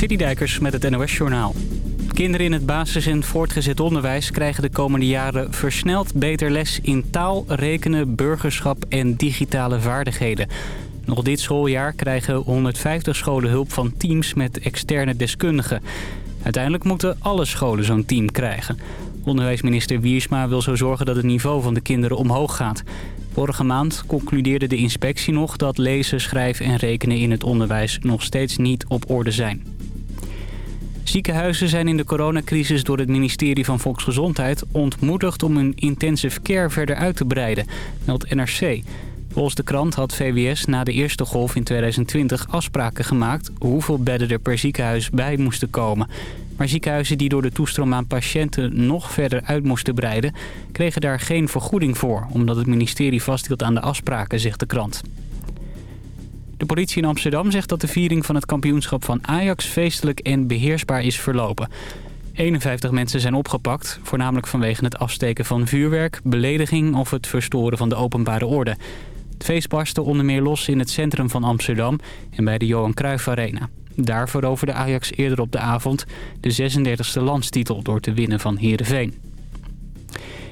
Citydijkers met het NOS Journaal. Kinderen in het basis- en voortgezet onderwijs krijgen de komende jaren versneld beter les in taal, rekenen, burgerschap en digitale vaardigheden. Nog dit schooljaar krijgen 150 scholen hulp van teams met externe deskundigen. Uiteindelijk moeten alle scholen zo'n team krijgen. Onderwijsminister Wiersma wil zo zorgen dat het niveau van de kinderen omhoog gaat. Vorige maand concludeerde de inspectie nog dat lezen, schrijven en rekenen in het onderwijs nog steeds niet op orde zijn. Ziekenhuizen zijn in de coronacrisis door het ministerie van Volksgezondheid ontmoedigd om hun intensive care verder uit te breiden, meldt NRC. Volgens de krant had VWS na de eerste golf in 2020 afspraken gemaakt hoeveel bedden er per ziekenhuis bij moesten komen. Maar ziekenhuizen die door de toestroom aan patiënten nog verder uit moesten breiden... kregen daar geen vergoeding voor, omdat het ministerie vasthield aan de afspraken, zegt de krant. De politie in Amsterdam zegt dat de viering van het kampioenschap van Ajax feestelijk en beheersbaar is verlopen. 51 mensen zijn opgepakt, voornamelijk vanwege het afsteken van vuurwerk, belediging of het verstoren van de openbare orde. Het feest barstte onder meer los in het centrum van Amsterdam en bij de Johan Cruijff Arena. Daar veroverde Ajax eerder op de avond de 36e landstitel door te winnen van Heerenveen.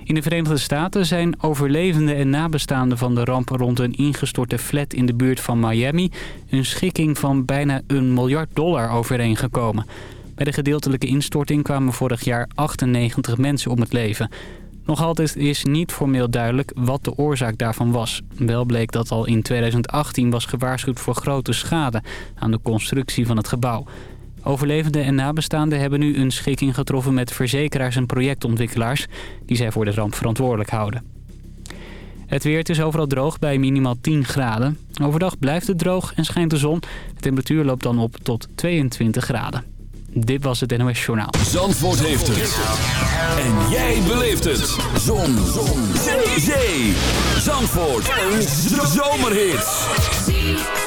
In de Verenigde Staten zijn overlevenden en nabestaanden van de ramp rond een ingestorte flat in de buurt van Miami een schikking van bijna een miljard dollar overeengekomen. Bij de gedeeltelijke instorting kwamen vorig jaar 98 mensen om het leven. Nog altijd is niet formeel duidelijk wat de oorzaak daarvan was. Wel bleek dat al in 2018 was gewaarschuwd voor grote schade aan de constructie van het gebouw. Overlevenden en nabestaanden hebben nu een schikking getroffen met verzekeraars en projectontwikkelaars... die zij voor de ramp verantwoordelijk houden. Het weer is overal droog bij minimaal 10 graden. Overdag blijft het droog en schijnt de zon. De temperatuur loopt dan op tot 22 graden. Dit was het NOS Journaal. Zandvoort heeft het. En jij beleeft het. Zon. Zon. Zee. Zandvoort. Zomerhit.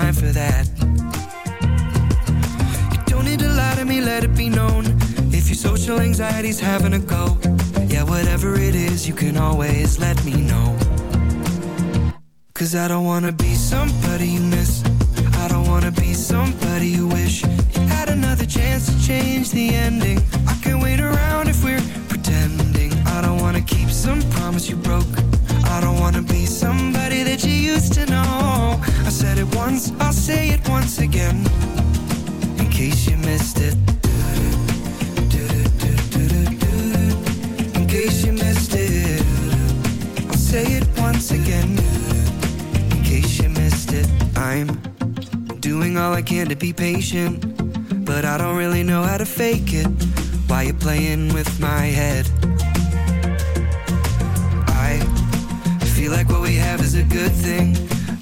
Time for that. You don't need to lie to me, let it be known. If your social anxiety's having a go. Yeah, whatever it is, you can always let me know. Cause I don't wanna be somebody you miss. I don't wanna be somebody you wish you had another chance to change the ending. I can wait around if we're pretending. I don't wanna keep some promise you broke. I don't wanna be somebody that you used to know. It once, I'll say it once again. In case you missed it. In case you missed it. I'll say it once again. In case you missed it. I'm doing all I can to be patient. But I don't really know how to fake it. Why you playing with my head? I feel like what we have is a good thing,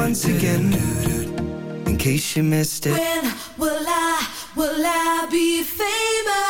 Once again. In case you missed it. When will I, will I be famous?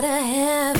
gotta have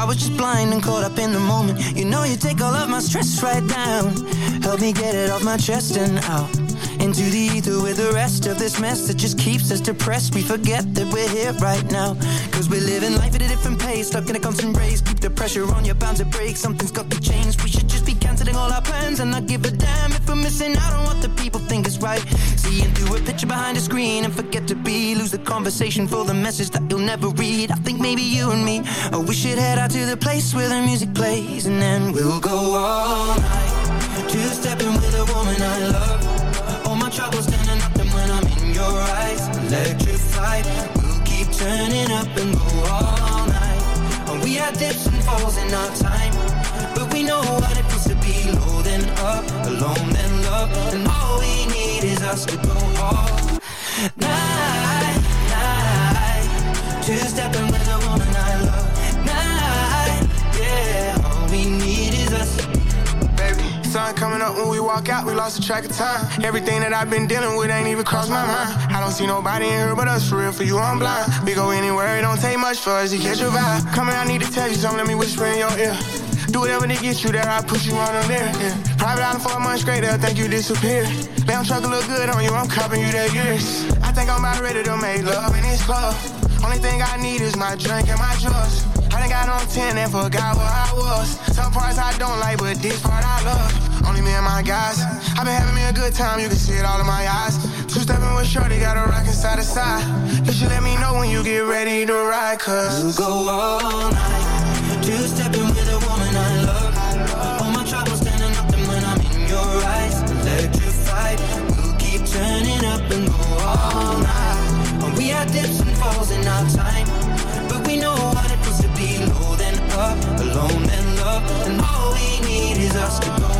I was just blind and caught up in the moment. You know you take all of my stress right down. Help me get it off my chest and out. Into the ether with the rest of this mess That just keeps us depressed. We forget that we're here right now. Cause we're living life at a different pace. Stuck in a constant race. Keep pressure on, you, bound to break. Something's got to change. We should just be canceling all our plans and not give a damn if we're missing I don't want the people think it's right. Seeing through a picture behind a screen and forget to be. Lose the conversation for the message that you'll never read. I think maybe you and me, oh, we should head out to the place where the music plays and then we'll go all night. Two stepping with a woman I love. All my troubles standing up and when I'm in your eyes, electrified. We'll keep turning up and go all we had dips and falls in our time, but we know what it feels to be low then up, alone then love, and all we need is us to go all night, night, two Sun coming up when we walk out, we lost the track of time. Everything that I've been dealing with ain't even crossed my mind. I don't see nobody in here but us, for real, for you, I'm blind. We go anywhere, it don't take much for us to catch your vibe. Come here, I need to tell you something, let me whisper in your ear. Do whatever to get you there, I put you on them there. Yeah. Private island for a month straight, they'll think you disappeared. Lamb truck look good on you, I'm copping you that years. I think I'm about ready to make love in this club. Only thing I need is my drink and my drugs. I done got on 10 and forgot where I was. Some parts I don't like, but this part I love. Only me and my guys. i been having me a good time, you can see it all in my eyes. Two stepping with Shorty, got a rockin' side to side. You should let me know when you get ready to ride, cause. We'll go all night, two stepping with a woman I love. All my troubles standing up, and when I'm in your eyes, electrified. We'll keep turning up and go all night. And we had dips and falls in our time, but we know what it feels to be low then up, alone then love, and all we need is us to go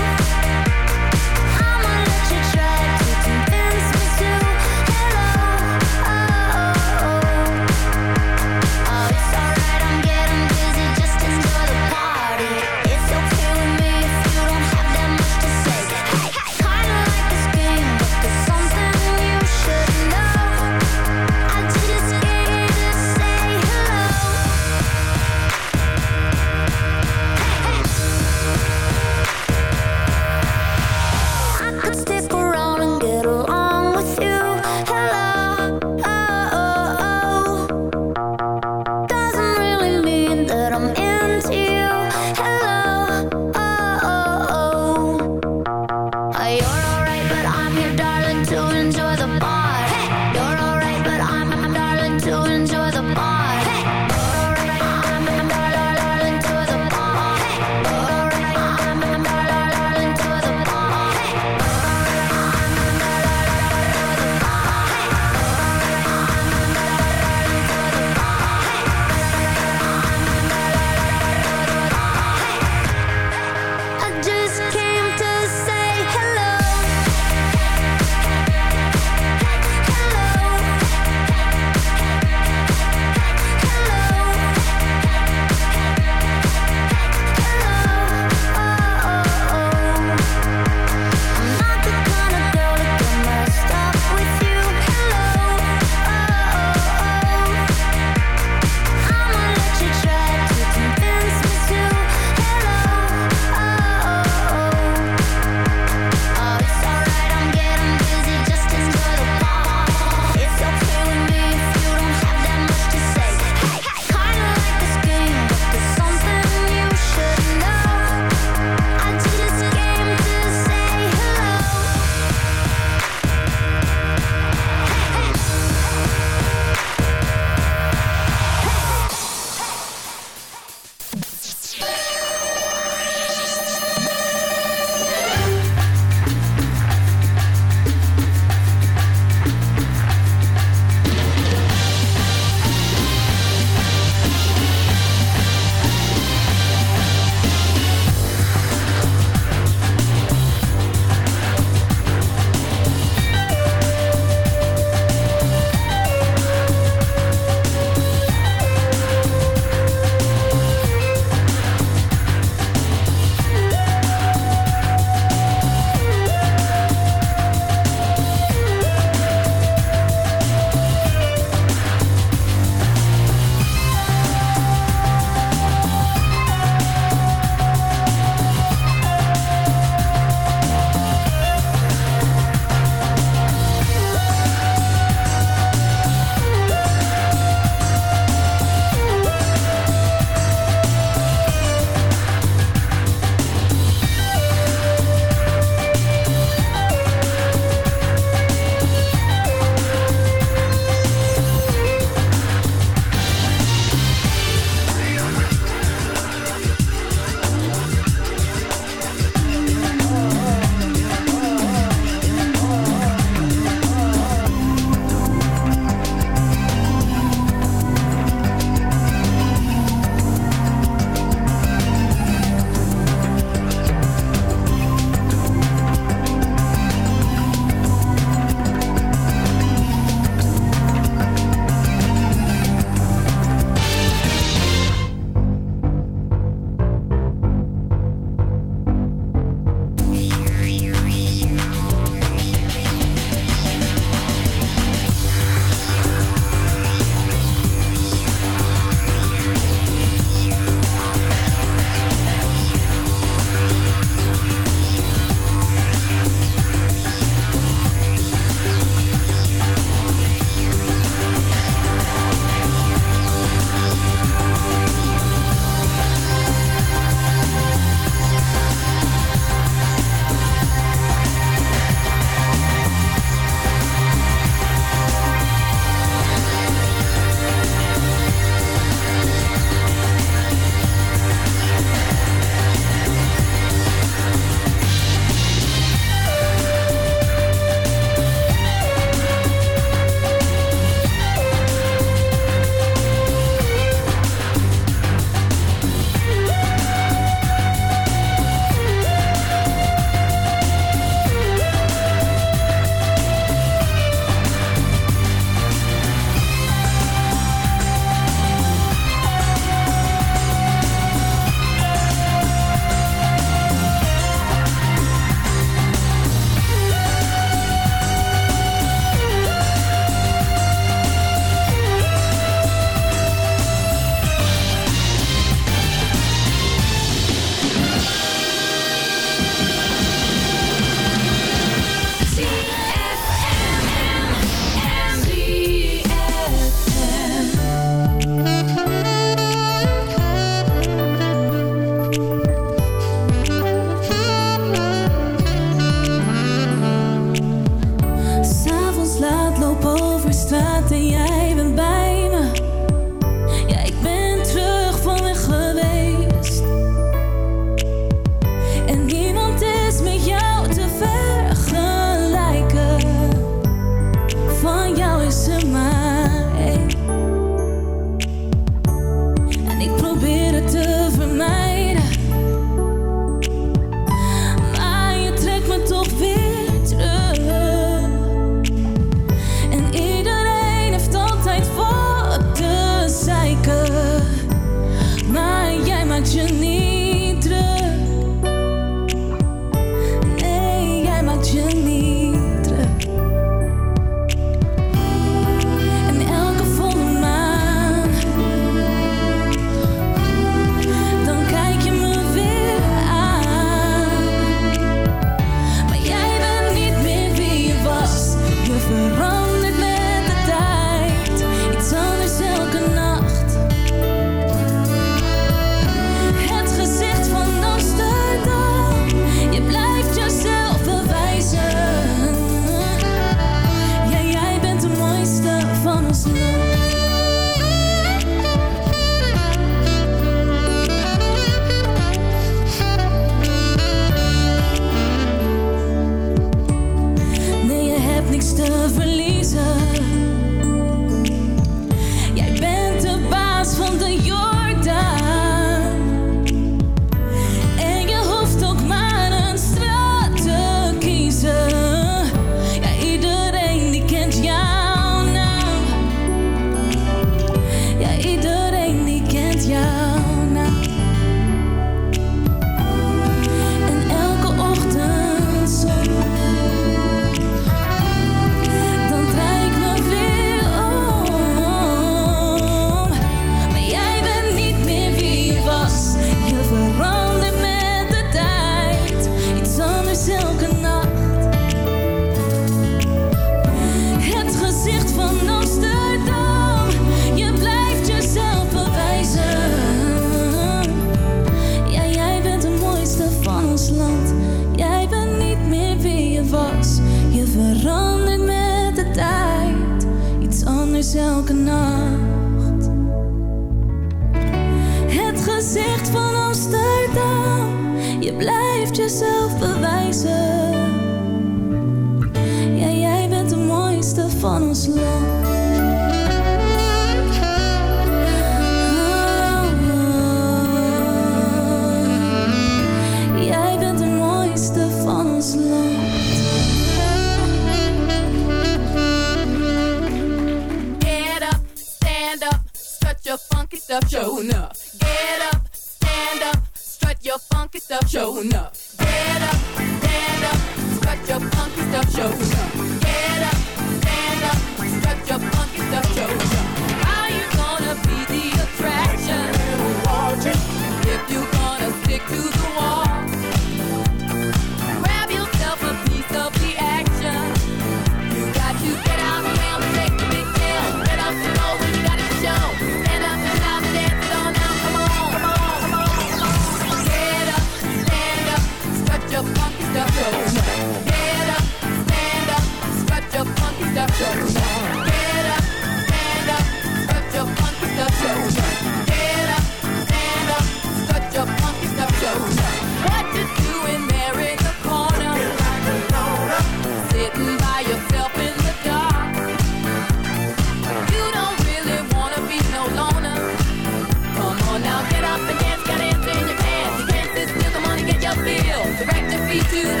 we do.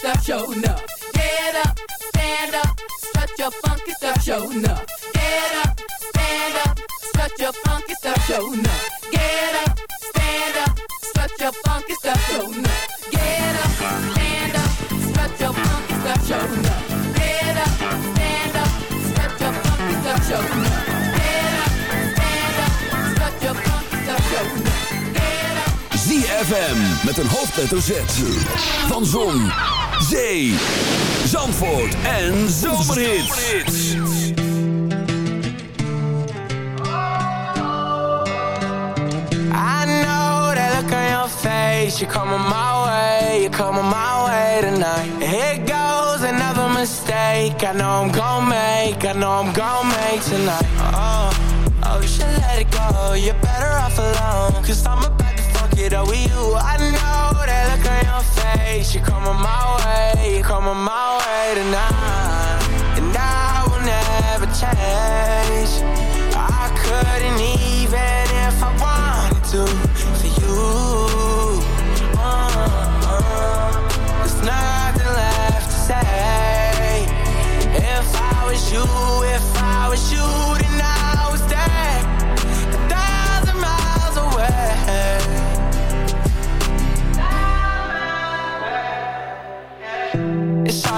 Stuff, show enough. Get up, stand up, strut your funky stuff, show enough. Get up, stand up, strut your funky stuff, show enough. Get up, stand up, strut your funky stuff, show enough. Get up, stand up, strut your funky stuff, show enough. Get up, stand up, strut your funky stuff, show enough. Get up, stand up, strut your funky stuff, show enough. ZFM met een hoofdletter Z. Van Zon, Zee, Zandvoort en Zomerhits. I know that look on your face. You're coming my way, you're coming my way tonight. Here goes another mistake. I know I'm gonna make, I know I'm gonna make tonight. Oh, oh, you should let it go. You're better off alone. Cause I'm about fuck up with you. I know that look on your face. You're coming my way, you're coming my way tonight. And I will never change. I couldn't even if I wanted to for you. Uh-uh. There's nothing left to say. If I was you, if I was you, then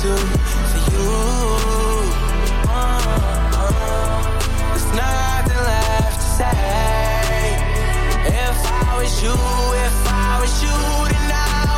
to for you. Uh-uh. There's nothing left to say. If I was you, if I was you, then I